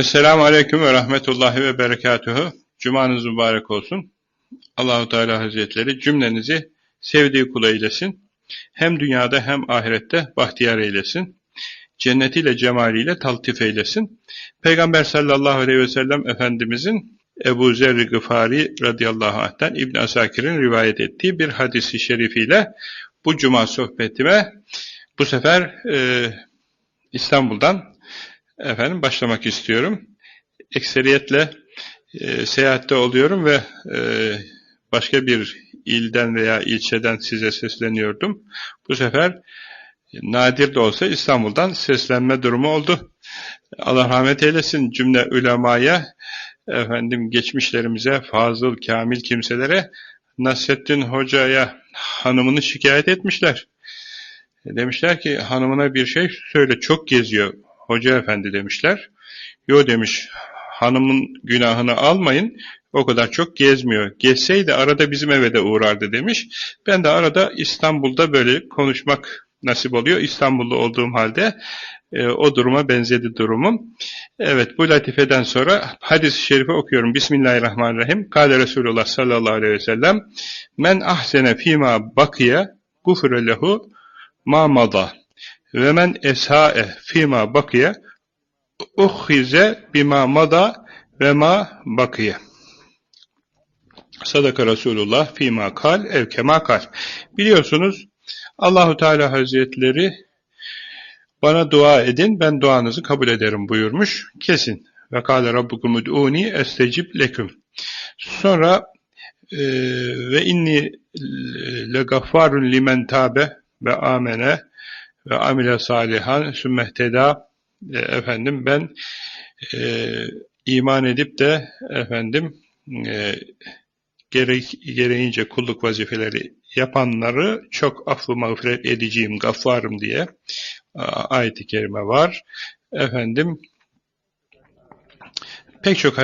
Esselamu Aleyküm ve Rahmetullahi ve Berekatuhu. Cumanız mübarek olsun. Allahu Teala Hazretleri cümlenizi sevdiği kul eylesin. Hem dünyada hem ahirette bahtiyar eylesin. Cennetiyle, cemaliyle taltif eylesin. Peygamber sallallahu aleyhi ve sellem Efendimizin Ebu Zer-i Gıfari radıyallahu anh'ten İbn Asakir'in rivayet ettiği bir hadisi şerifiyle bu cuma sohbetime bu sefer e, İstanbul'dan efendim başlamak istiyorum. Ekseriyetle e, seyahatte oluyorum ve e, başka bir ilden veya ilçeden size sesleniyordum. Bu sefer nadir de olsa İstanbul'dan seslenme durumu oldu. Allah rahmet eylesin cümle ulemaya, efendim geçmişlerimize, fazıl, kamil kimselere, Nasrettin Hoca'ya hanımını şikayet etmişler. Demişler ki hanımına bir şey söyle çok geziyor hoca efendi demişler. Yo demiş hanımın günahını almayın o kadar çok gezmiyor. Gezseydi arada bizim eve de uğrardı demiş. Ben de arada İstanbul'da böyle konuşmak nasip oluyor. İstanbul'da olduğum halde e, o duruma benzedi durumum. Evet bu latifeden sonra hadis-i şerifi okuyorum. Bismillahirrahmanirrahim. Kale Resulullah sallallahu aleyhi ve sellem Men ahsene fîmâ bakiye gufre lehu ma mada ve men esâe fîmâ bakiye uhhize bima mada ve ma bakiye. Sadaka Resulullah fîmâ kal ev kemâ kal. Biliyorsunuz Allahu Teala Hazretleri bana dua edin ben duanızı kabul ederim buyurmuş. Kesin. Ve kâle rabbukum ud'ûni estecib leküm. Sonra ve inni legaffarun limen tabe ve amene ve amile salihan sümmehteda e, efendim ben e, iman edip de efendim e, gerek, gereğince kulluk vazifeleri yapanları çok affı mağfiret edeceğim, gaffarım diye ayet-i kerime var. Efendim pek çok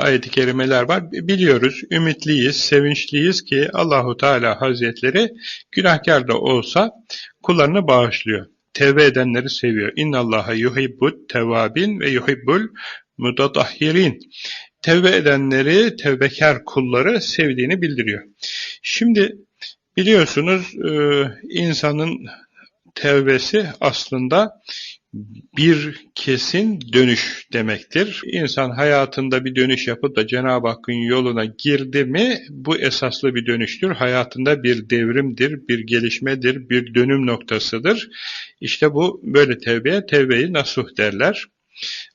ayet-i kerimeler var. Biliyoruz, ümitliyiz, sevinçliyiz ki Allahu Teala Hazretleri günahkar da olsa kullarını bağışlıyor. Tevbe edenleri seviyor. İnnallaha yuhibbut tevabin ve yuhibbul mutatahhirin. Tevbe edenleri, tevbekar kulları sevdiğini bildiriyor. Şimdi biliyorsunuz insanın tevbesi aslında bir kesin dönüş demektir. İnsan hayatında bir dönüş yapıp da Cenab-ı Hakk'ın yoluna girdi mi bu esaslı bir dönüştür. Hayatında bir devrimdir, bir gelişmedir, bir dönüm noktasıdır. İşte bu böyle tevbeye tevbeyi nasuh derler.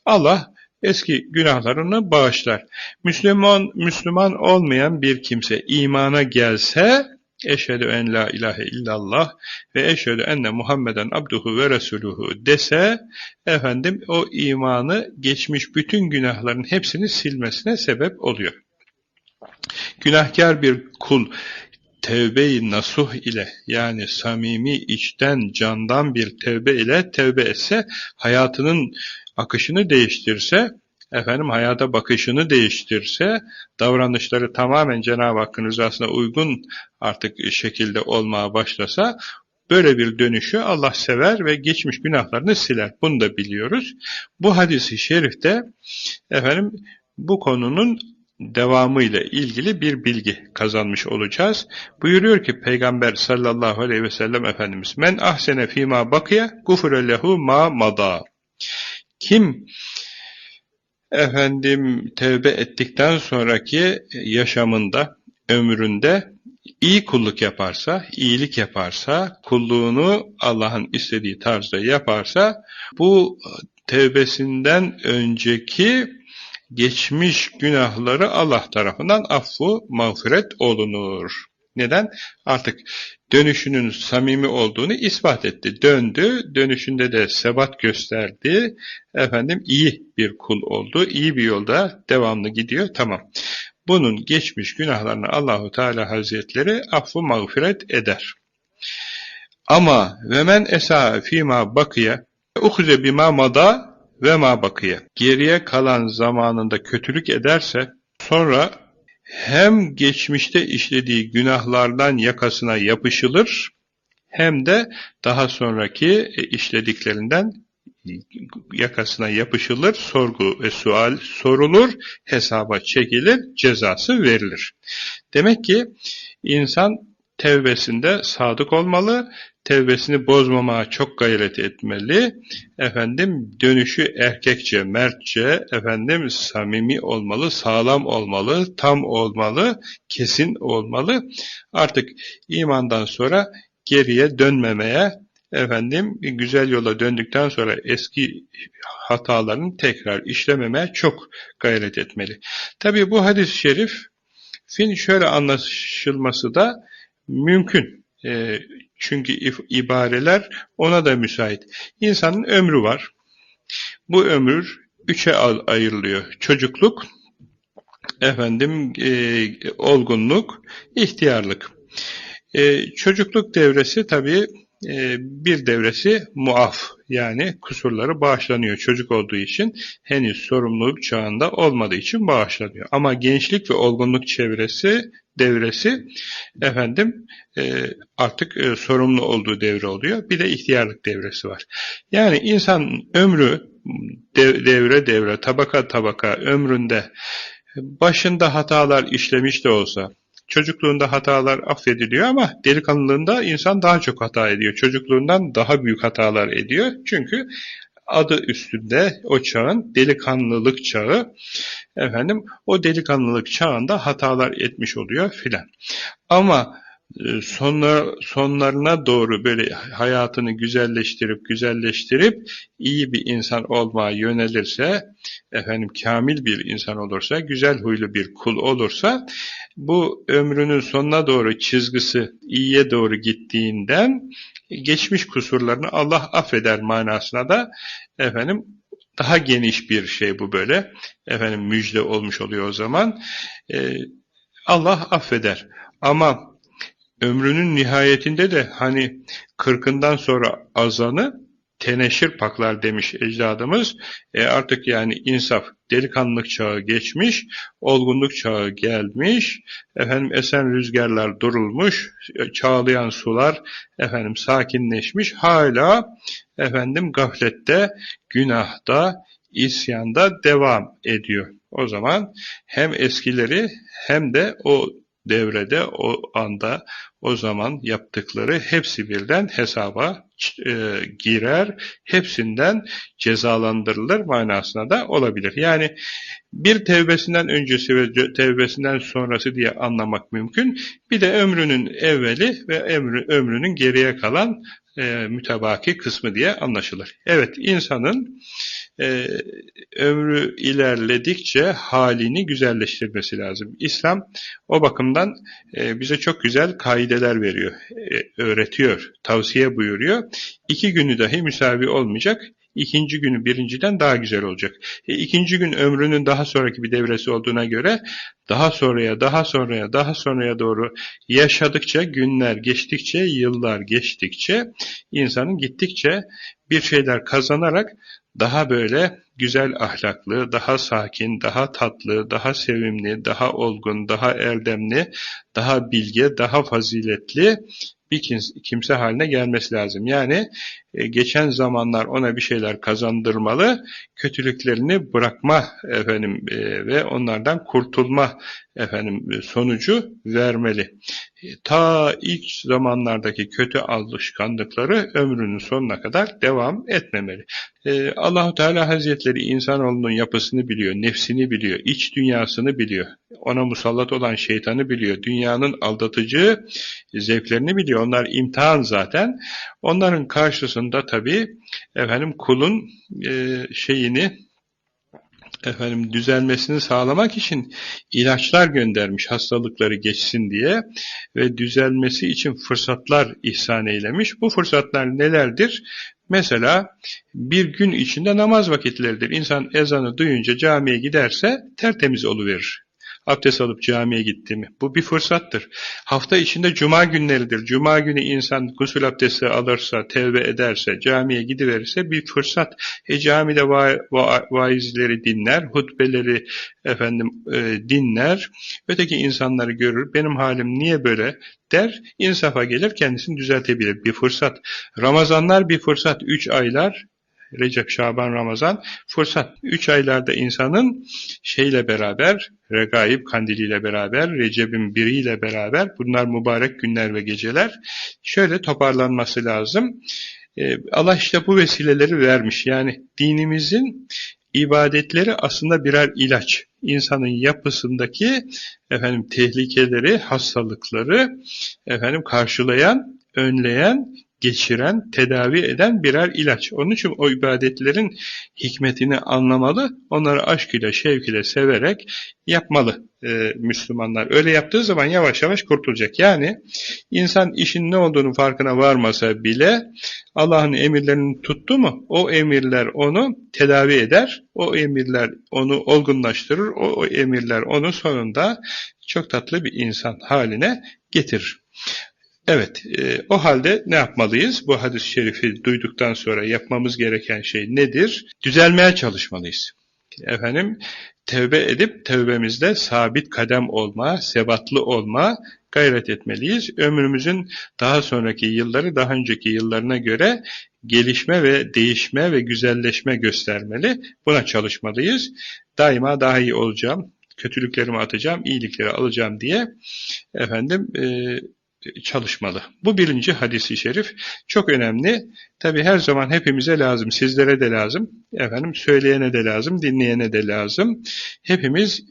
Allah eski günahlarını bağışlar. Müslüman Müslüman olmayan bir kimse imana gelse eşhedü en la ilahe illallah ve eşhedü enne Muhammeden abduhu ve resuluhu dese efendim o imanı geçmiş bütün günahların hepsini silmesine sebep oluyor. Günahkar bir kul tevbe-i nasuh ile yani samimi içten candan bir tevbe ile tevbe etse hayatının akışını değiştirse efendim hayata bakışını değiştirse, davranışları tamamen Cenab-ı Hakk'ın rızasına uygun artık şekilde olmaya başlasa, böyle bir dönüşü Allah sever ve geçmiş günahlarını siler. Bunu da biliyoruz. Bu hadisi şerifte efendim bu konunun devamıyla ilgili bir bilgi kazanmış olacağız. Buyuruyor ki Peygamber sallallahu aleyhi ve sellem Efendimiz Men ahsene fîmâ bakiye gufre lehu ma mada Kim efendim tevbe ettikten sonraki yaşamında, ömründe iyi kulluk yaparsa, iyilik yaparsa, kulluğunu Allah'ın istediği tarzda yaparsa, bu tevbesinden önceki geçmiş günahları Allah tarafından affu, mağfiret olunur. Neden? Artık dönüşünün samimi olduğunu ispat etti. Döndü, dönüşünde de sebat gösterdi. Efendim iyi bir kul oldu, iyi bir yolda devamlı gidiyor. Tamam. Bunun geçmiş günahlarını Allahu Teala Hazretleri affu mağfiret eder. Ama ve men esa fîmâ bakıya uhuze bima mada ve ma bakıya. Geriye kalan zamanında kötülük ederse sonra hem geçmişte işlediği günahlardan yakasına yapışılır hem de daha sonraki e, işlediklerinden yakasına yapışılır, sorgu ve sual sorulur, hesaba çekilir, cezası verilir. Demek ki insan tevbesinde sadık olmalı, tevbesini bozmamaya çok gayret etmeli. Efendim dönüşü erkekçe, mertçe, efendim samimi olmalı, sağlam olmalı, tam olmalı, kesin olmalı. Artık imandan sonra geriye dönmemeye, efendim güzel yola döndükten sonra eski hatalarını tekrar işlememeye çok gayret etmeli. Tabi bu hadis-i şerif fin şöyle anlaşılması da mümkün. E, çünkü ibareler ona da müsait. İnsanın ömrü var. Bu ömür üçe ayrılıyor. Çocukluk, efendim e, olgunluk, ihtiyarlık. E, çocukluk devresi tabii e, bir devresi muaf yani kusurları bağışlanıyor çocuk olduğu için henüz sorumluluk çağında olmadığı için bağışlanıyor. Ama gençlik ve olgunluk çevresi devresi efendim e, artık e, sorumlu olduğu devre oluyor. Bir de ihtiyarlık devresi var. Yani insan ömrü dev, devre devre tabaka tabaka ömründe başında hatalar işlemiş de olsa çocukluğunda hatalar affediliyor ama delikanlılığında insan daha çok hata ediyor. Çocukluğundan daha büyük hatalar ediyor. Çünkü adı üstünde o çağın delikanlılık çağı efendim o delikanlılık çağında hatalar etmiş oluyor filan. Ama e, sonlar, sonlarına doğru böyle hayatını güzelleştirip güzelleştirip iyi bir insan olmaya yönelirse, efendim kamil bir insan olursa, güzel huylu bir kul olursa, bu ömrünün sonuna doğru çizgisi iyiye doğru gittiğinden geçmiş kusurlarını Allah affeder manasına da efendim daha geniş bir şey bu böyle. Efendim müjde olmuş oluyor o zaman. Ee, Allah affeder. Ama ömrünün nihayetinde de hani kırkından sonra azanı teneşir paklar demiş ecdadımız. E artık yani insaf, delikanlılık çağı geçmiş, olgunluk çağı gelmiş, efendim esen rüzgarlar durulmuş, çağlayan sular efendim sakinleşmiş, hala efendim gaflette, günahda, isyanda devam ediyor. O zaman hem eskileri hem de o devrede, o anda, o zaman yaptıkları hepsi birden hesaba e, girer, hepsinden cezalandırılır manasına da olabilir. Yani bir tevbesinden öncesi ve tevbesinden sonrası diye anlamak mümkün. Bir de ömrünün evveli ve ömrü, ömrünün geriye kalan e, mütebaki kısmı diye anlaşılır. Evet, insanın e, ömrü ilerledikçe halini güzelleştirmesi lazım. İslam o bakımdan e, bize çok güzel kaideler veriyor, e, öğretiyor, tavsiye buyuruyor. İki günü dahi müsavi olmayacak, ikinci günü birinciden daha güzel olacak. E, ikinci gün ömrünün daha sonraki bir devresi olduğuna göre daha sonraya, daha sonraya, daha sonraya doğru yaşadıkça, günler geçtikçe, yıllar geçtikçe, insanın gittikçe bir şeyler kazanarak daha böyle güzel ahlaklı, daha sakin, daha tatlı, daha sevimli, daha olgun, daha erdemli, daha bilge, daha faziletli bir kimse haline gelmesi lazım. Yani geçen zamanlar ona bir şeyler kazandırmalı, kötülüklerini bırakma efendim e, ve onlardan kurtulma efendim e, sonucu vermeli. Ta ilk zamanlardaki kötü alışkanlıkları ömrünün sonuna kadar devam etmemeli. Allahu Teala Hazretleri insanoğlunun yapısını biliyor, nefsini biliyor, iç dünyasını biliyor. Ona musallat olan şeytanı biliyor, dünyanın aldatıcı zevklerini biliyor. Onlar imtihan zaten. Onların karşısında tabii efendim kulun e, şeyini efendim düzelmesini sağlamak için ilaçlar göndermiş hastalıkları geçsin diye ve düzelmesi için fırsatlar ihsan eylemiş. Bu fırsatlar nelerdir? Mesela bir gün içinde namaz vakitleridir. İnsan ezanı duyunca camiye giderse tertemiz oluverir abdest alıp camiye gitti mi? Bu bir fırsattır. Hafta içinde cuma günleridir. Cuma günü insan gusül abdesti alırsa, tevbe ederse, camiye gidiverirse bir fırsat. E camide va va vaizleri dinler, hutbeleri efendim e, dinler, öteki insanları görür. Benim halim niye böyle der, insafa gelir, kendisini düzeltebilir. Bir fırsat. Ramazanlar bir fırsat. Üç aylar Recep, Şaban, Ramazan fırsat. Üç aylarda insanın şeyle beraber, Regaib kandiliyle beraber, Recep'in biriyle beraber, bunlar mübarek günler ve geceler, şöyle toparlanması lazım. Ee, Allah işte bu vesileleri vermiş. Yani dinimizin ibadetleri aslında birer ilaç. İnsanın yapısındaki efendim tehlikeleri, hastalıkları efendim karşılayan, önleyen geçiren, tedavi eden birer ilaç. Onun için o ibadetlerin hikmetini anlamalı, onları aşk ile, şevk ile severek yapmalı e, Müslümanlar. Öyle yaptığı zaman yavaş yavaş kurtulacak. Yani insan işin ne olduğunu farkına varmasa bile Allah'ın emirlerini tuttu mu o emirler onu tedavi eder, o emirler onu olgunlaştırır, o, o emirler onu sonunda çok tatlı bir insan haline getirir. Evet, e, o halde ne yapmalıyız? Bu hadis-i şerifi duyduktan sonra yapmamız gereken şey nedir? Düzelmeye çalışmalıyız. Efendim, tevbe edip tevbemizde sabit kadem olma, sebatlı olma gayret etmeliyiz. Ömrümüzün daha sonraki yılları daha önceki yıllarına göre gelişme ve değişme ve güzelleşme göstermeli. Buna çalışmalıyız. Daima daha iyi olacağım, kötülüklerimi atacağım, iyilikleri alacağım diye efendim e, çalışmalı. Bu birinci hadisi şerif çok önemli. Tabi her zaman hepimize lazım, sizlere de lazım, efendim söyleyene de lazım, dinleyene de lazım. Hepimiz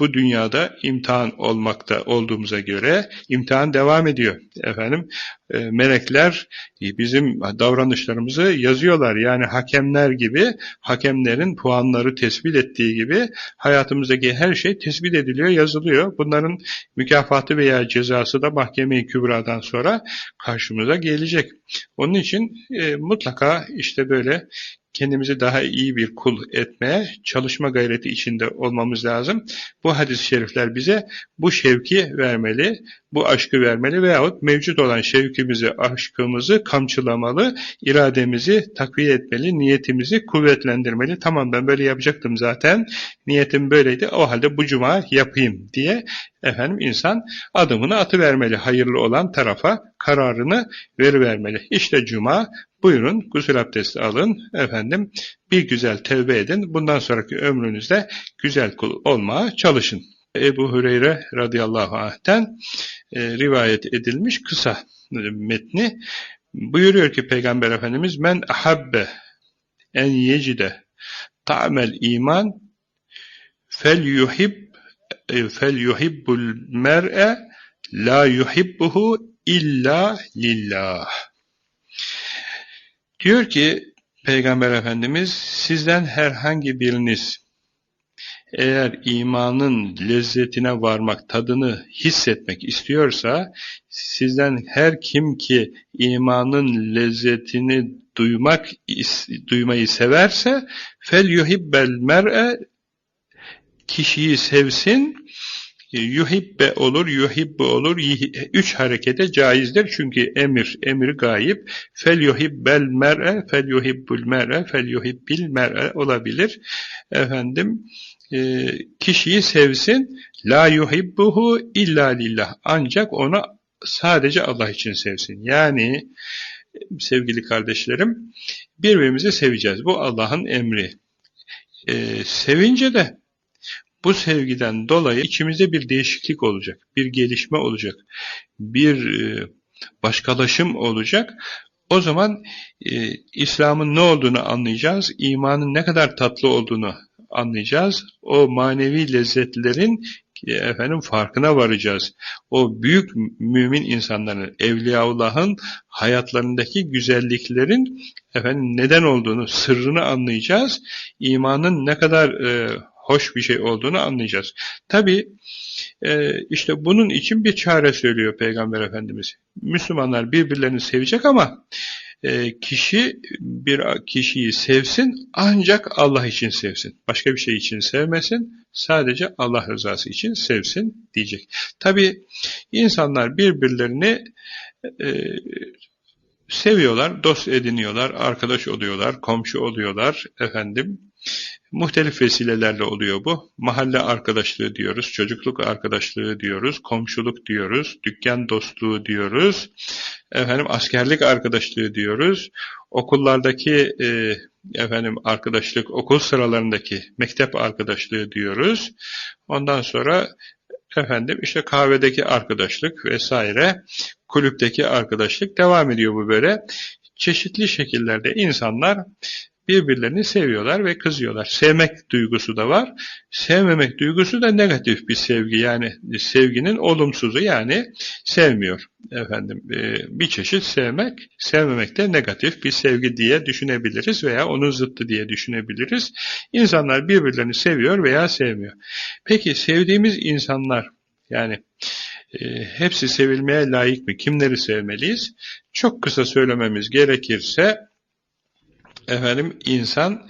bu dünyada imtihan olmakta olduğumuza göre imtihan devam ediyor. Efendim e, melekler bizim davranışlarımızı yazıyorlar. Yani hakemler gibi, hakemlerin puanları tespit ettiği gibi hayatımızdaki her şey tespit ediliyor, yazılıyor. Bunların mükafatı veya cezası da mahkeme-i kübradan sonra karşımıza gelecek. Onun için e, mutlaka işte böyle kendimizi daha iyi bir kul etmeye çalışma gayreti içinde olmamız lazım. Bu hadis-i şerifler bize bu şevki vermeli, bu aşkı vermeli veyahut mevcut olan şevkimizi, aşkımızı kamçılamalı, irademizi takviye etmeli, niyetimizi kuvvetlendirmeli. Tamam ben böyle yapacaktım zaten, niyetim böyleydi, o halde bu cuma yapayım diye efendim insan adımını atıvermeli. Hayırlı olan tarafa kararını verivermeli. İşte cuma buyurun gusül abdesti alın efendim bir güzel tevbe edin. Bundan sonraki ömrünüzde güzel kul olmaya çalışın. Ebu Hureyre radıyallahu anh'ten e, rivayet edilmiş kısa metni buyuruyor ki Peygamber Efendimiz men ahabbe en yecide ta'mel iman fel yuhib e, fel yuhibbul mer'e la yuhibbuhu illa lillah. Diyor ki Peygamber Efendimiz sizden herhangi biriniz eğer imanın lezzetine varmak, tadını hissetmek istiyorsa, sizden her kim ki imanın lezzetini duymak duymayı severse, fel yuhibbel mer'e kişiyi sevsin, yuhibbe olur, yuhibbe olur, üç harekete caizdir. Çünkü emir, emir gayip. Fel yuhibbel mer'e, fel yuhibbul mer'e, fel yuhibbil mer'e olabilir. Efendim, e, kişiyi sevsin, la yuhibbuhu illa lillah. Ancak onu sadece Allah için sevsin. Yani, sevgili kardeşlerim, birbirimizi seveceğiz. Bu Allah'ın emri. E, sevince de bu sevgiden dolayı içimizde bir değişiklik olacak, bir gelişme olacak, bir e, başkalaşım olacak. O zaman e, İslam'ın ne olduğunu anlayacağız, imanın ne kadar tatlı olduğunu anlayacağız. O manevi lezzetlerin e, efendim farkına varacağız. O büyük mümin insanların, Evliyaullah'ın hayatlarındaki güzelliklerin efendim neden olduğunu, sırrını anlayacağız. İmanın ne kadar e, hoş bir şey olduğunu anlayacağız. Tabi e, işte bunun için bir çare söylüyor Peygamber Efendimiz. Müslümanlar birbirlerini sevecek ama e, kişi bir kişiyi sevsin ancak Allah için sevsin. Başka bir şey için sevmesin. Sadece Allah rızası için sevsin diyecek. Tabi insanlar birbirlerini e, seviyorlar, dost ediniyorlar, arkadaş oluyorlar, komşu oluyorlar efendim Muhtelif vesilelerle oluyor bu. Mahalle arkadaşlığı diyoruz, çocukluk arkadaşlığı diyoruz, komşuluk diyoruz, dükkan dostluğu diyoruz, efendim askerlik arkadaşlığı diyoruz, okullardaki e, efendim arkadaşlık, okul sıralarındaki mektep arkadaşlığı diyoruz. Ondan sonra efendim işte kahvedeki arkadaşlık vesaire, kulüpteki arkadaşlık devam ediyor bu böyle. Çeşitli şekillerde insanlar birbirlerini seviyorlar ve kızıyorlar. Sevmek duygusu da var. Sevmemek duygusu da negatif bir sevgi. Yani sevginin olumsuzu yani sevmiyor. Efendim e, bir çeşit sevmek, sevmemek de negatif bir sevgi diye düşünebiliriz veya onun zıttı diye düşünebiliriz. İnsanlar birbirlerini seviyor veya sevmiyor. Peki sevdiğimiz insanlar yani e, hepsi sevilmeye layık mı? Kimleri sevmeliyiz? Çok kısa söylememiz gerekirse efendim insan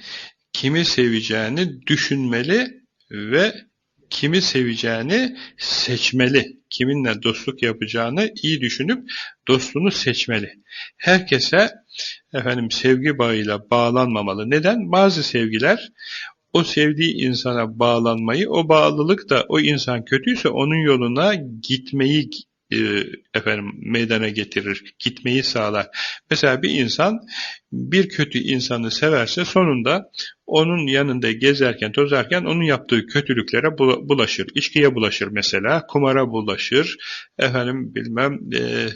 kimi seveceğini düşünmeli ve kimi seveceğini seçmeli. Kiminle dostluk yapacağını iyi düşünüp dostluğunu seçmeli. Herkese efendim sevgi bağıyla bağlanmamalı. Neden? Bazı sevgiler o sevdiği insana bağlanmayı, o bağlılık da o insan kötüyse onun yoluna gitmeyi e, efendim meydana getirir, gitmeyi sağlar. Mesela bir insan bir kötü insanı severse sonunda onun yanında gezerken, tozarken onun yaptığı kötülüklere bulaşır. İçkiye bulaşır mesela, kumara bulaşır, efendim bilmem e,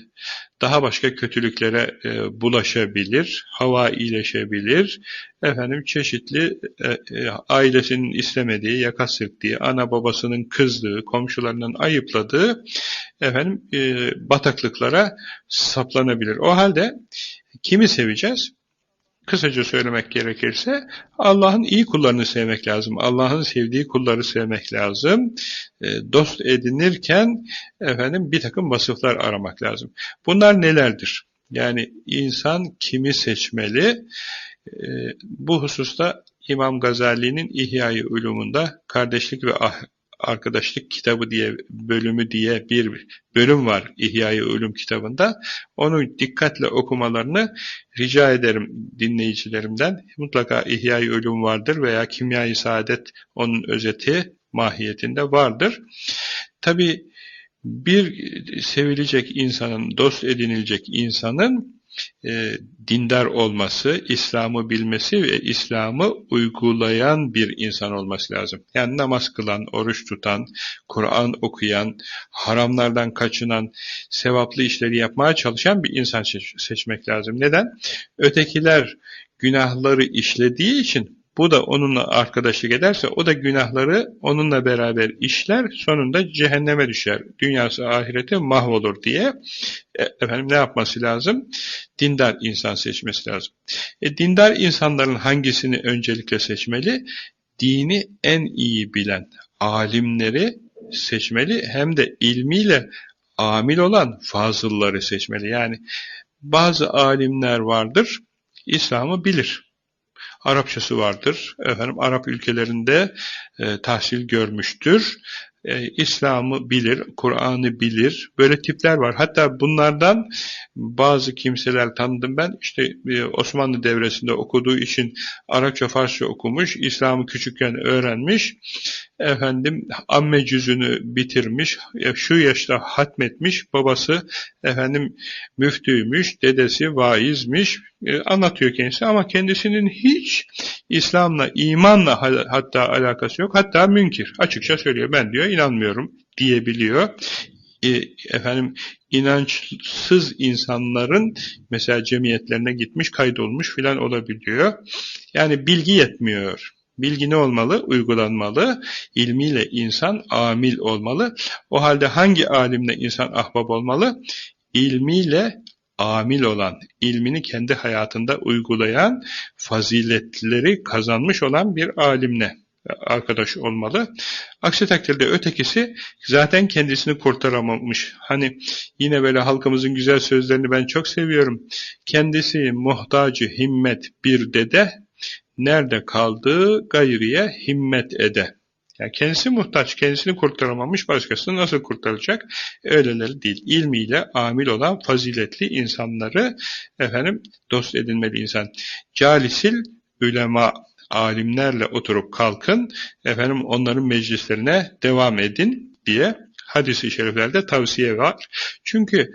daha başka kötülüklere e, bulaşabilir, hava iyileşebilir, efendim çeşitli e, e, ailesinin istemediği, yaka sırttığı, ana babasının kızdığı, komşularının ayıpladığı efendim e, bataklıklara saplanabilir. O halde kimi seveceğiz? Kısaca söylemek gerekirse Allah'ın iyi kullarını sevmek lazım. Allah'ın sevdiği kulları sevmek lazım. E, dost edinirken efendim bir takım vasıflar aramak lazım. Bunlar nelerdir? Yani insan kimi seçmeli? E, bu hususta İmam Gazali'nin İhya-i Ulumunda kardeşlik ve ah arkadaşlık kitabı diye bölümü diye bir bölüm var İhya-i Ulum kitabında. Onu dikkatle okumalarını rica ederim dinleyicilerimden. Mutlaka İhya-i Ulum vardır veya Kimya-i Saadet onun özeti mahiyetinde vardır. Tabi bir sevilecek insanın, dost edinilecek insanın e, dindar olması, İslam'ı bilmesi ve İslam'ı uygulayan bir insan olması lazım. Yani namaz kılan, oruç tutan, Kur'an okuyan, haramlardan kaçınan, sevaplı işleri yapmaya çalışan bir insan seç seçmek lazım. Neden? Ötekiler günahları işlediği için bu da onunla arkadaşlık ederse o da günahları onunla beraber işler sonunda cehenneme düşer. Dünyası ahirete mahvolur diye e, efendim ne yapması lazım? Dindar insan seçmesi lazım. E, dindar insanların hangisini öncelikle seçmeli? Dini en iyi bilen alimleri seçmeli hem de ilmiyle amil olan fazılları seçmeli. Yani bazı alimler vardır, İslam'ı bilir Arapçası vardır. Efendim Arap ülkelerinde e, tahsil görmüştür. E, İslam'ı bilir, Kur'an'ı bilir. Böyle tipler var. Hatta bunlardan bazı kimseler tanıdım ben. İşte e, Osmanlı devresinde okuduğu için Arapça, Farsça okumuş. İslam'ı küçükken öğrenmiş. Efendim amme cüzünü bitirmiş. E, şu yaşta hatmetmiş. Babası efendim müftüymüş. Dedesi vaizmiş. E, anlatıyor kendisi ama kendisinin hiç İslam'la, imanla hatta alakası yok. Hatta münkir. Açıkça söylüyor. Ben diyor inanmıyorum diyebiliyor. E, efendim inançsız insanların mesela cemiyetlerine gitmiş, kaydolmuş filan olabiliyor. Yani bilgi yetmiyor. Bilgi ne olmalı? Uygulanmalı. İlmiyle insan amil olmalı. O halde hangi alimle insan ahbab olmalı? İlmiyle amil olan, ilmini kendi hayatında uygulayan, faziletleri kazanmış olan bir alimle arkadaş olmalı. Aksi takdirde ötekisi zaten kendisini kurtaramamış. Hani yine böyle halkımızın güzel sözlerini ben çok seviyorum. Kendisi muhtacı himmet bir dede, nerede kaldığı gayriye himmet ede. Yani kendisi muhtaç, kendisini kurtaramamış, başkasını nasıl kurtaracak? Öyleleri değil. İlmiyle amil olan faziletli insanları efendim dost edinmeli insan. Calisil ülema alimlerle oturup kalkın, efendim onların meclislerine devam edin diye hadisi şeriflerde tavsiye var. Çünkü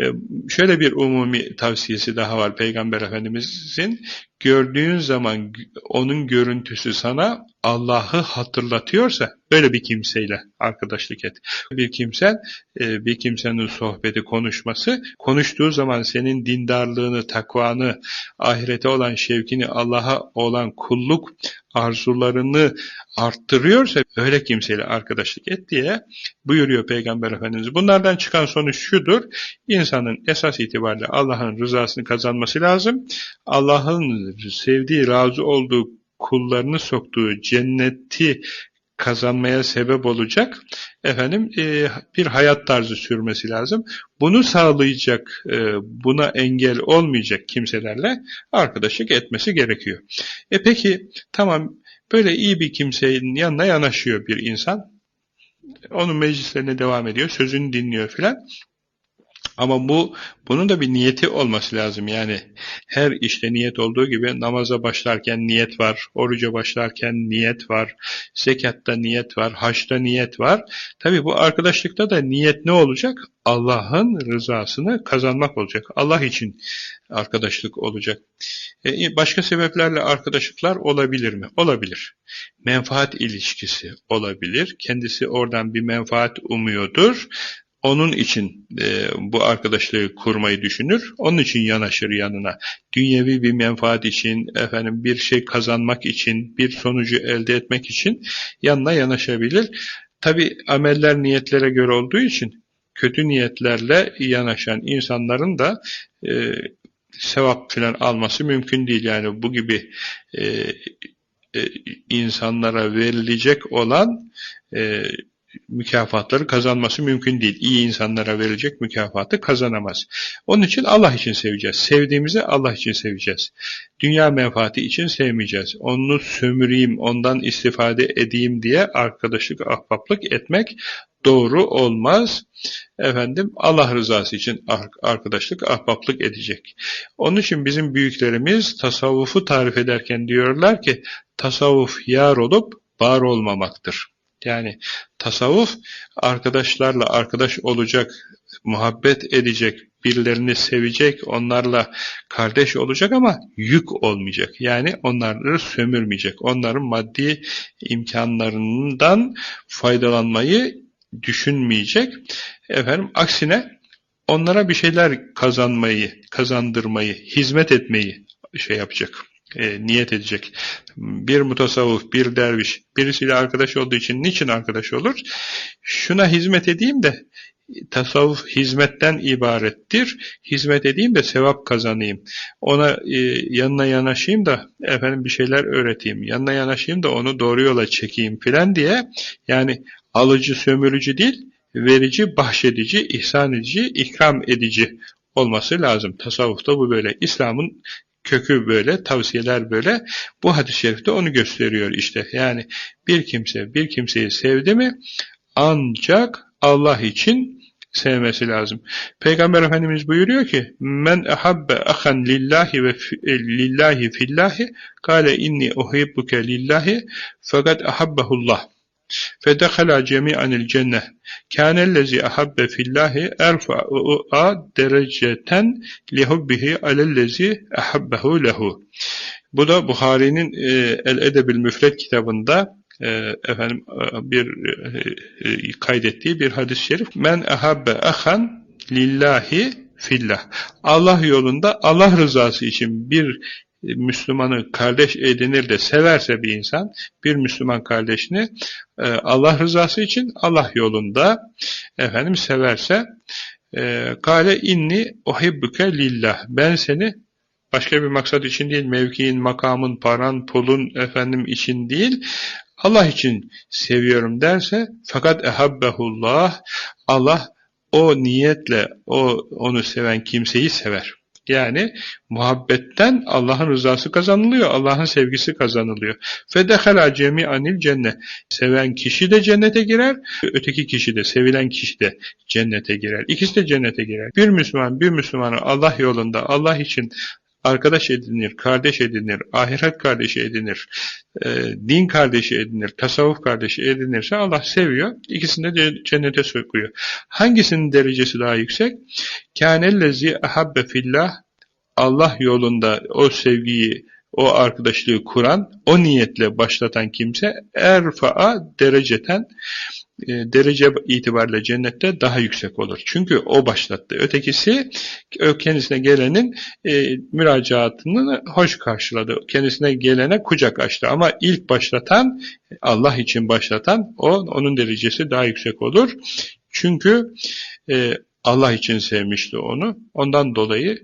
e, şöyle bir umumi tavsiyesi daha var Peygamber Efendimiz'in. Gördüğün zaman onun görüntüsü sana Allah'ı hatırlatıyorsa böyle bir kimseyle arkadaşlık et. Bir kimsen, e, bir kimsenin sohbeti, konuşması, konuştuğu zaman senin dindarlığını, takvanı, ahirete olan şevkini, Allah'a olan kulluk arzularını arttırıyorsa öyle kimseyle arkadaşlık et diye buyuruyor Peygamber Efendimiz. Bunlardan çıkan sonuç şudur, insanın esas itibariyle Allah'ın rızasını kazanması lazım. Allah'ın sevdiği, razı olduğu kullarını soktuğu cenneti kazanmaya sebep olacak efendim e, bir hayat tarzı sürmesi lazım. Bunu sağlayacak, e, buna engel olmayacak kimselerle arkadaşlık etmesi gerekiyor. E peki tamam böyle iyi bir kimsenin yanına yanaşıyor bir insan. Onun meclislerine devam ediyor, sözünü dinliyor filan. Ama bu bunun da bir niyeti olması lazım. Yani her işte niyet olduğu gibi namaza başlarken niyet var, oruca başlarken niyet var, zekatta niyet var, haçta niyet var. Tabi bu arkadaşlıkta da niyet ne olacak? Allah'ın rızasını kazanmak olacak. Allah için arkadaşlık olacak. E, başka sebeplerle arkadaşlıklar olabilir mi? Olabilir. Menfaat ilişkisi olabilir. Kendisi oradan bir menfaat umuyordur onun için e, bu arkadaşlığı kurmayı düşünür, onun için yanaşır yanına. Dünyevi bir menfaat için, efendim bir şey kazanmak için, bir sonucu elde etmek için yanına yanaşabilir. Tabi ameller niyetlere göre olduğu için kötü niyetlerle yanaşan insanların da e, sevap filan alması mümkün değil. Yani bu gibi e, e, insanlara verilecek olan e, mükafatları kazanması mümkün değil. İyi insanlara verilecek mükafatı kazanamaz. Onun için Allah için seveceğiz. Sevdiğimizi Allah için seveceğiz. Dünya menfaati için sevmeyeceğiz. Onu sömüreyim, ondan istifade edeyim diye arkadaşlık, ahbaplık etmek doğru olmaz. Efendim Allah rızası için arkadaşlık, ahbaplık edecek. Onun için bizim büyüklerimiz tasavvufu tarif ederken diyorlar ki tasavvuf yar olup var olmamaktır. Yani tasavvuf arkadaşlarla arkadaş olacak, muhabbet edecek, birilerini sevecek, onlarla kardeş olacak ama yük olmayacak. Yani onları sömürmeyecek. Onların maddi imkanlarından faydalanmayı düşünmeyecek. Efendim aksine onlara bir şeyler kazanmayı, kazandırmayı, hizmet etmeyi şey yapacak e, niyet edecek. Bir mutasavvuf, bir derviş, birisiyle arkadaş olduğu için niçin arkadaş olur? Şuna hizmet edeyim de tasavvuf hizmetten ibarettir. Hizmet edeyim de sevap kazanayım. Ona e, yanına yanaşayım da efendim bir şeyler öğreteyim. Yanına yanaşayım da onu doğru yola çekeyim filan diye yani alıcı sömürücü değil, verici, bahşedici, ihsan edici, ikram edici olması lazım. Tasavvufta bu böyle. İslam'ın kökü böyle, tavsiyeler böyle. Bu hadis-i şerifte onu gösteriyor işte. Yani bir kimse bir kimseyi sevdi mi ancak Allah için sevmesi lazım. Peygamber Efendimiz buyuruyor ki men ahabbe ahan lillahi ve e, lillahi fillahi kale inni uhibbuke lillahi fakat ahabbahullah فَدَخَلَا جَمِيعًا الْجَنَّةِ كَانَ الَّذِي أَحَبَّ فِي اللّٰهِ اَرْفَعَ دَرَجَةً لِهُبِّهِ عَلَى الَّذِي أَحَبَّهُ لَهُ Bu da Buhari'nin e, El-Edebil Müfred kitabında e, efendim e, bir e, e, kaydettiği bir hadis-i şerif. Men ahabbe ahan lillahi fillah. Allah yolunda Allah rızası için bir Müslümanı kardeş edinir de severse bir insan, bir Müslüman kardeşini e, Allah rızası için Allah yolunda efendim severse e, kale inni uhibbuke lillah ben seni başka bir maksat için değil, mevkiin, makamın, paran, pulun efendim için değil, Allah için seviyorum derse fakat ehabbehullah Allah o niyetle o onu seven kimseyi sever. Yani muhabbetten Allah'ın rızası kazanılıyor, Allah'ın sevgisi kazanılıyor. فَدَخَلَا جَمِعَنِ cennet. Seven kişi de cennete girer, öteki kişi de, sevilen kişi de cennete girer. İkisi de cennete girer. Bir Müslüman, bir Müslümanı Allah yolunda, Allah için arkadaş edinir, kardeş edinir, ahiret kardeşi edinir, e, din kardeşi edinir, tasavvuf kardeşi edinirse Allah seviyor. İkisini de cennete sokuyor. Hangisinin derecesi daha yüksek? Kânellezî ahabbe fillah Allah yolunda o sevgiyi, o arkadaşlığı kuran, o niyetle başlatan kimse erfa'a dereceten derece itibariyle cennette daha yüksek olur. Çünkü o başlattı. Ötekisi kendisine gelenin e, müracaatını hoş karşıladı. Kendisine gelene kucak açtı. Ama ilk başlatan, Allah için başlatan o, onun derecesi daha yüksek olur. Çünkü e, Allah için sevmişti onu. Ondan dolayı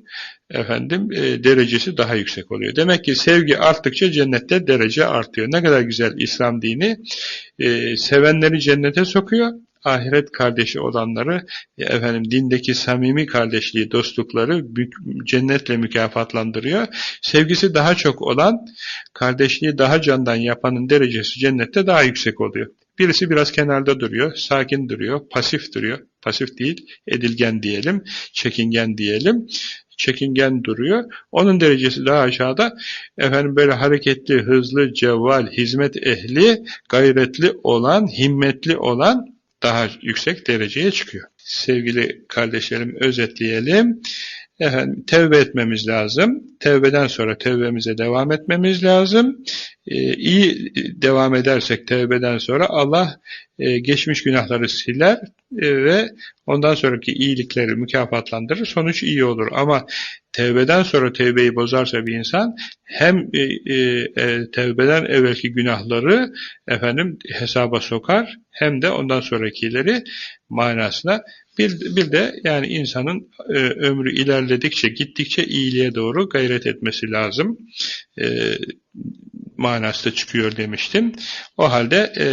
efendim e, derecesi daha yüksek oluyor. Demek ki sevgi arttıkça cennette derece artıyor. Ne kadar güzel İslam dini e, sevenleri cennete sokuyor. Ahiret kardeşi olanları e, efendim dindeki samimi kardeşliği, dostlukları cennetle mükafatlandırıyor. Sevgisi daha çok olan, kardeşliği daha candan yapanın derecesi cennette daha yüksek oluyor. Birisi biraz kenarda duruyor, sakin duruyor, pasif duruyor. Pasif değil, edilgen diyelim, çekingen diyelim çekingen duruyor. Onun derecesi daha aşağıda. Efendim böyle hareketli, hızlı, cevval, hizmet ehli, gayretli olan, himmetli olan daha yüksek dereceye çıkıyor. Sevgili kardeşlerim özetleyelim. Efendim tevbe etmemiz lazım. Tevbeden sonra tevbemize devam etmemiz lazım. Ee, iyi devam edersek tevbeden sonra Allah e, geçmiş günahları siler e, ve ondan sonraki iyilikleri mükafatlandırır. Sonuç iyi olur. Ama tevbeden sonra tevbeyi bozarsa bir insan hem e, tevbeden evvelki günahları efendim hesaba sokar hem de ondan sonrakileri manasına bir, bir de yani insanın e, ömrü ilerledikçe, gittikçe iyiliğe doğru gayret etmesi lazım. E, manası da çıkıyor demiştim. O halde e,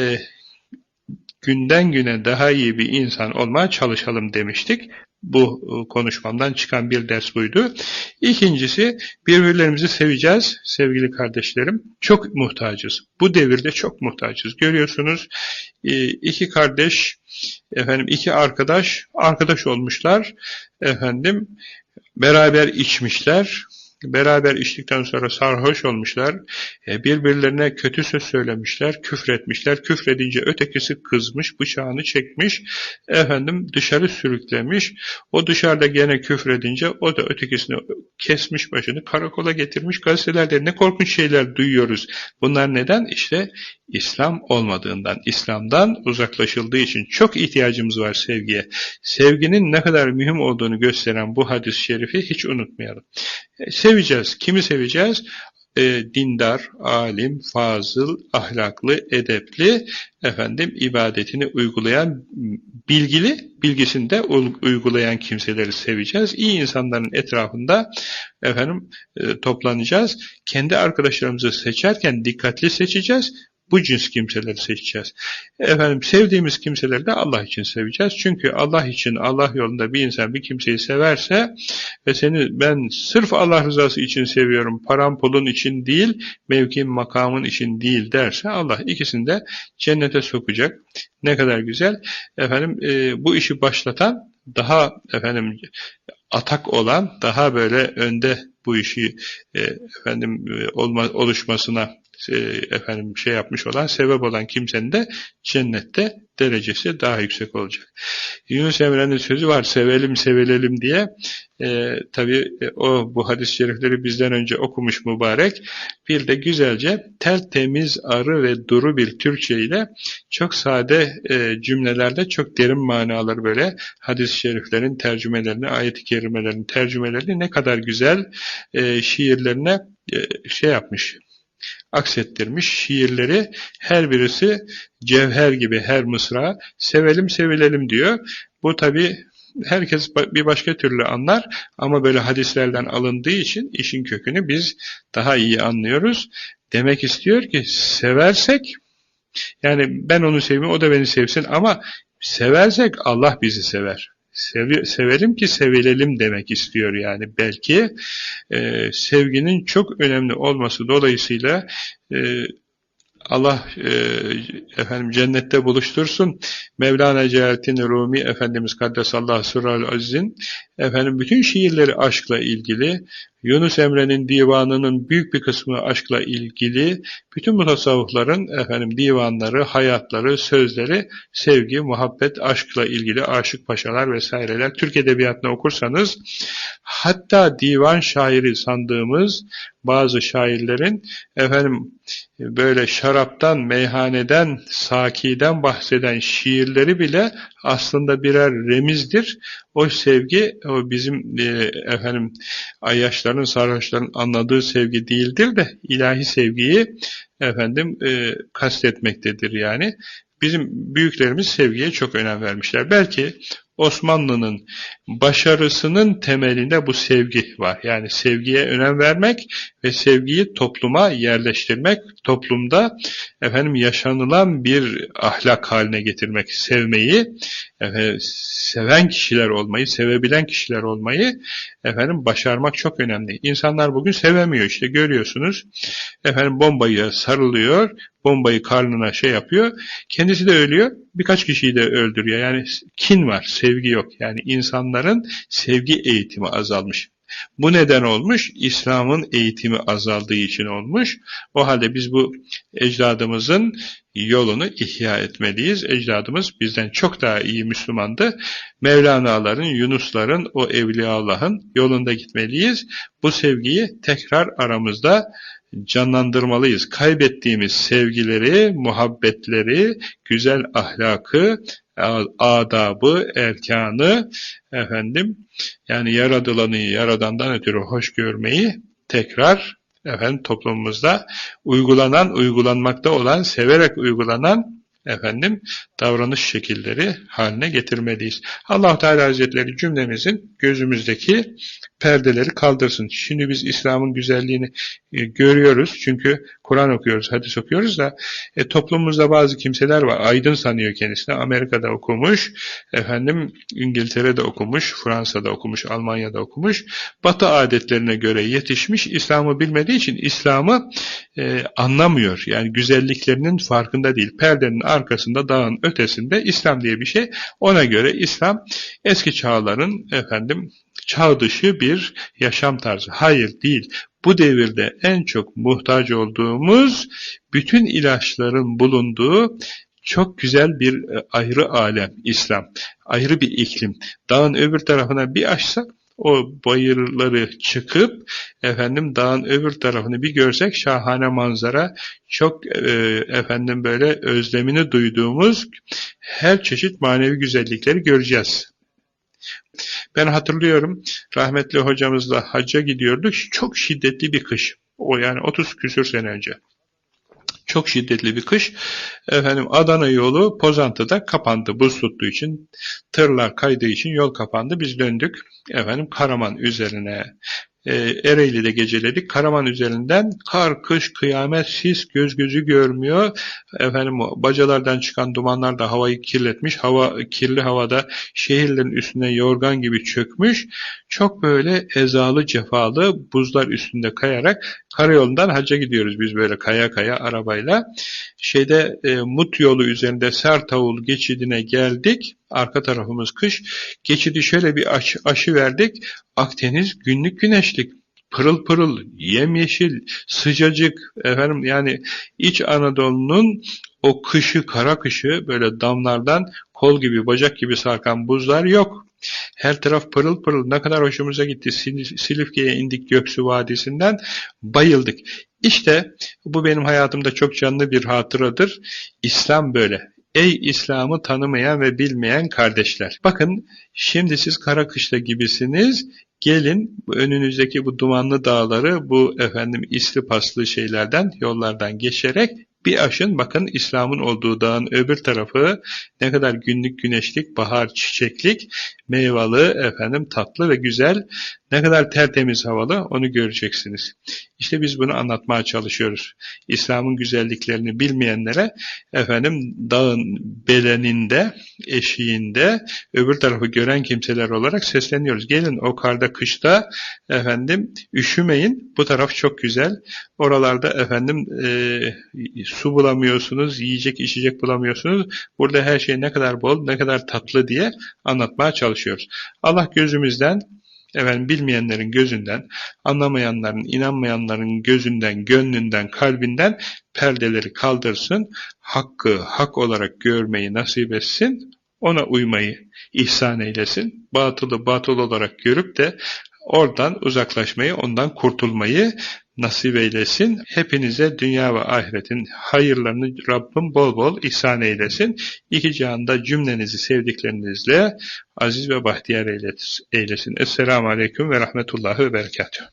günden güne daha iyi bir insan olmaya çalışalım demiştik. Bu e, konuşmamdan çıkan bir ders buydu. İkincisi birbirlerimizi seveceğiz sevgili kardeşlerim. Çok muhtacız. Bu devirde çok muhtacız. Görüyorsunuz e, iki kardeş, efendim iki arkadaş, arkadaş olmuşlar. Efendim beraber içmişler, Beraber içtikten sonra sarhoş olmuşlar, e, birbirlerine kötü söz söylemişler, küfretmişler. Küfredince ötekisi kızmış, bıçağını çekmiş, efendim dışarı sürüklemiş. O dışarıda gene küfredince o da ötekisini kesmiş başını, karakola getirmiş. Gazetelerde ne korkunç şeyler duyuyoruz. Bunlar neden? İşte İslam olmadığından, İslam'dan uzaklaşıldığı için çok ihtiyacımız var sevgiye. Sevginin ne kadar mühim olduğunu gösteren bu hadis-i şerifi hiç unutmayalım. E, seveceğiz. Kimi seveceğiz? E, dindar, alim, fazıl, ahlaklı, edepli, efendim ibadetini uygulayan, bilgili, bilgisini de uygulayan kimseleri seveceğiz. İyi insanların etrafında efendim e, toplanacağız. Kendi arkadaşlarımızı seçerken dikkatli seçeceğiz bu cins kimseleri seçeceğiz. Efendim sevdiğimiz kimseleri de Allah için seveceğiz. Çünkü Allah için, Allah yolunda bir insan bir kimseyi severse ve seni ben sırf Allah rızası için seviyorum, param pulun için değil, mevkim makamın için değil derse Allah ikisini de cennete sokacak. Ne kadar güzel. Efendim e, bu işi başlatan daha efendim atak olan, daha böyle önde bu işi e, efendim e, olma, oluşmasına e, efendim şey yapmış olan, sebep olan kimsenin de cennette derecesi daha yüksek olacak. Yunus Emre'nin sözü var, sevelim sevilelim diye. E, Tabi e, o bu hadis-i şerifleri bizden önce okumuş mübarek. Bir de güzelce tertemiz, arı ve duru bir Türkçe ile çok sade e, cümlelerde çok derin manalar böyle hadis-i şeriflerin tercümelerini, ayet-i kerimelerin tercümelerini ne kadar güzel e, şiirlerine e, şey yapmış, aksettirmiş şiirleri her birisi cevher gibi her mısra sevelim sevilelim diyor. Bu tabi herkes bir başka türlü anlar ama böyle hadislerden alındığı için işin kökünü biz daha iyi anlıyoruz. Demek istiyor ki seversek yani ben onu seveyim o da beni sevsin ama seversek Allah bizi sever. Sevi, sevelim ki sevilelim demek istiyor yani belki. E, sevginin çok önemli olması dolayısıyla e, Allah e, efendim cennette buluştursun. Mevlana Celalettin Rumi Efendimiz Kaddesallahu Sırral Aziz'in efendim bütün şiirleri aşkla ilgili, Yunus Emre'nin divanının büyük bir kısmı aşkla ilgili, bütün mutasavvıfların efendim divanları, hayatları, sözleri sevgi, muhabbet, aşkla ilgili aşık paşalar vesaireler. Türk Edebiyatı'nı okursanız hatta divan şairi sandığımız bazı şairlerin efendim böyle şaraptan, meyhaneden, sakiden bahseden şiirleri bile aslında birer remizdir. O sevgi o bizim e, efendim ayyaşların, sarhoşların anladığı sevgi değildir de ilahi sevgiyi efendim e, kastetmektedir yani. Bizim büyüklerimiz sevgiye çok önem vermişler. Belki Osmanlı'nın başarısının temelinde bu sevgi var. Yani sevgiye önem vermek ve sevgiyi topluma yerleştirmek, toplumda efendim yaşanılan bir ahlak haline getirmek, sevmeyi, efendim, seven kişiler olmayı, sevebilen kişiler olmayı efendim başarmak çok önemli. İnsanlar bugün sevemiyor işte görüyorsunuz. Efendim bombayı sarılıyor, bombayı karnına şey yapıyor. Kendisi de ölüyor, birkaç kişiyi de öldürüyor. Yani kin var, sevgi yok. Yani insanların sevgi eğitimi azalmış. Bu neden olmuş? İslam'ın eğitimi azaldığı için olmuş. O halde biz bu ecdadımızın yolunu ihya etmeliyiz. Ecdadımız bizden çok daha iyi Müslümandı. Mevlana'ların, Yunusların, o Evliya Allah'ın yolunda gitmeliyiz. Bu sevgiyi tekrar aramızda canlandırmalıyız. Kaybettiğimiz sevgileri, muhabbetleri, güzel ahlakı, adabı, erkanı, efendim, yani yaradılanı yaradandan ötürü hoş görmeyi tekrar efendim toplumumuzda uygulanan, uygulanmakta olan, severek uygulanan efendim davranış şekilleri haline getirmeliyiz. Allah Teala Hazretleri cümlemizin gözümüzdeki perdeleri kaldırsın. Şimdi biz İslam'ın güzelliğini e, görüyoruz. Çünkü Kur'an okuyoruz, hadis okuyoruz da e, toplumumuzda bazı kimseler var. Aydın sanıyor kendisini. Amerika'da okumuş, efendim İngiltere'de okumuş, Fransa'da okumuş, Almanya'da okumuş. Batı adetlerine göre yetişmiş. İslam'ı bilmediği için İslam'ı e, anlamıyor. Yani güzelliklerinin farkında değil. Perdenin arkasında, dağın ötesinde İslam diye bir şey. Ona göre İslam eski çağların efendim çağ dışı bir yaşam tarzı. Hayır değil. Bu devirde en çok muhtaç olduğumuz bütün ilaçların bulunduğu çok güzel bir e, ayrı alem İslam. Ayrı bir iklim. Dağın öbür tarafına bir açsak o bayırları çıkıp efendim dağın öbür tarafını bir görsek şahane manzara çok e, efendim böyle özlemini duyduğumuz her çeşit manevi güzellikleri göreceğiz. Ben hatırlıyorum rahmetli hocamızla hacca gidiyorduk. Çok şiddetli bir kış. O yani 30 küsür sene önce. Çok şiddetli bir kış. Efendim Adana yolu Pozantı'da kapandı buz tuttuğu için. Tırlar kaydığı için yol kapandı. Biz döndük. Efendim Karaman üzerine e, Ereğli'de geceledik. Karaman üzerinden kar, kış, kıyamet, sis göz gözü görmüyor. Efendim bacalardan çıkan dumanlar da havayı kirletmiş. Hava kirli havada şehirlerin üstüne yorgan gibi çökmüş. Çok böyle ezalı cefalı buzlar üstünde kayarak karayolundan hacca gidiyoruz biz böyle kaya kaya arabayla. Şeyde e, Mut yolu üzerinde Sertavul geçidine geldik. Arka tarafımız kış. Geçidi şöyle bir aşı, aşı verdik. Akdeniz günlük güneşlik pırıl pırıl, yemyeşil, sıcacık, efendim yani İç Anadolu'nun o kışı, kara kışı böyle damlardan kol gibi, bacak gibi sarkan buzlar yok. Her taraf pırıl pırıl, ne kadar hoşumuza gitti. Silifke'ye indik Göksu Vadisi'nden, bayıldık. İşte bu benim hayatımda çok canlı bir hatıradır. İslam böyle. Ey İslam'ı tanımayan ve bilmeyen kardeşler! Bakın şimdi siz Karakışla gibisiniz. Gelin önünüzdeki bu dumanlı dağları bu efendim isli paslı şeylerden yollardan geçerek bir aşın bakın İslam'ın olduğu dağın öbür tarafı ne kadar günlük güneşlik, bahar çiçeklik, meyvalı, efendim tatlı ve güzel, ne kadar tertemiz havalı onu göreceksiniz. İşte biz bunu anlatmaya çalışıyoruz. İslam'ın güzelliklerini bilmeyenlere efendim dağın beleninde, eşiğinde öbür tarafı gören kimseler olarak sesleniyoruz. Gelin o karda kışta efendim üşümeyin. Bu taraf çok güzel. Oralarda efendim e, su bulamıyorsunuz, yiyecek içecek bulamıyorsunuz. Burada her şey ne kadar bol, ne kadar tatlı diye anlatmaya çalışıyoruz. Allah gözümüzden, efendim bilmeyenlerin gözünden, anlamayanların, inanmayanların gözünden, gönlünden, kalbinden perdeleri kaldırsın, hakkı hak olarak görmeyi nasip etsin, ona uymayı ihsan eylesin, batılı batıl olarak görüp de oradan uzaklaşmayı, ondan kurtulmayı nasip eylesin. Hepinize dünya ve ahiretin hayırlarını Rabbim bol bol ihsan eylesin. İki cihanda cümlenizi sevdiklerinizle aziz ve bahtiyar eylesin. Esselamu Aleyküm ve Rahmetullahi ve Berekatuhu.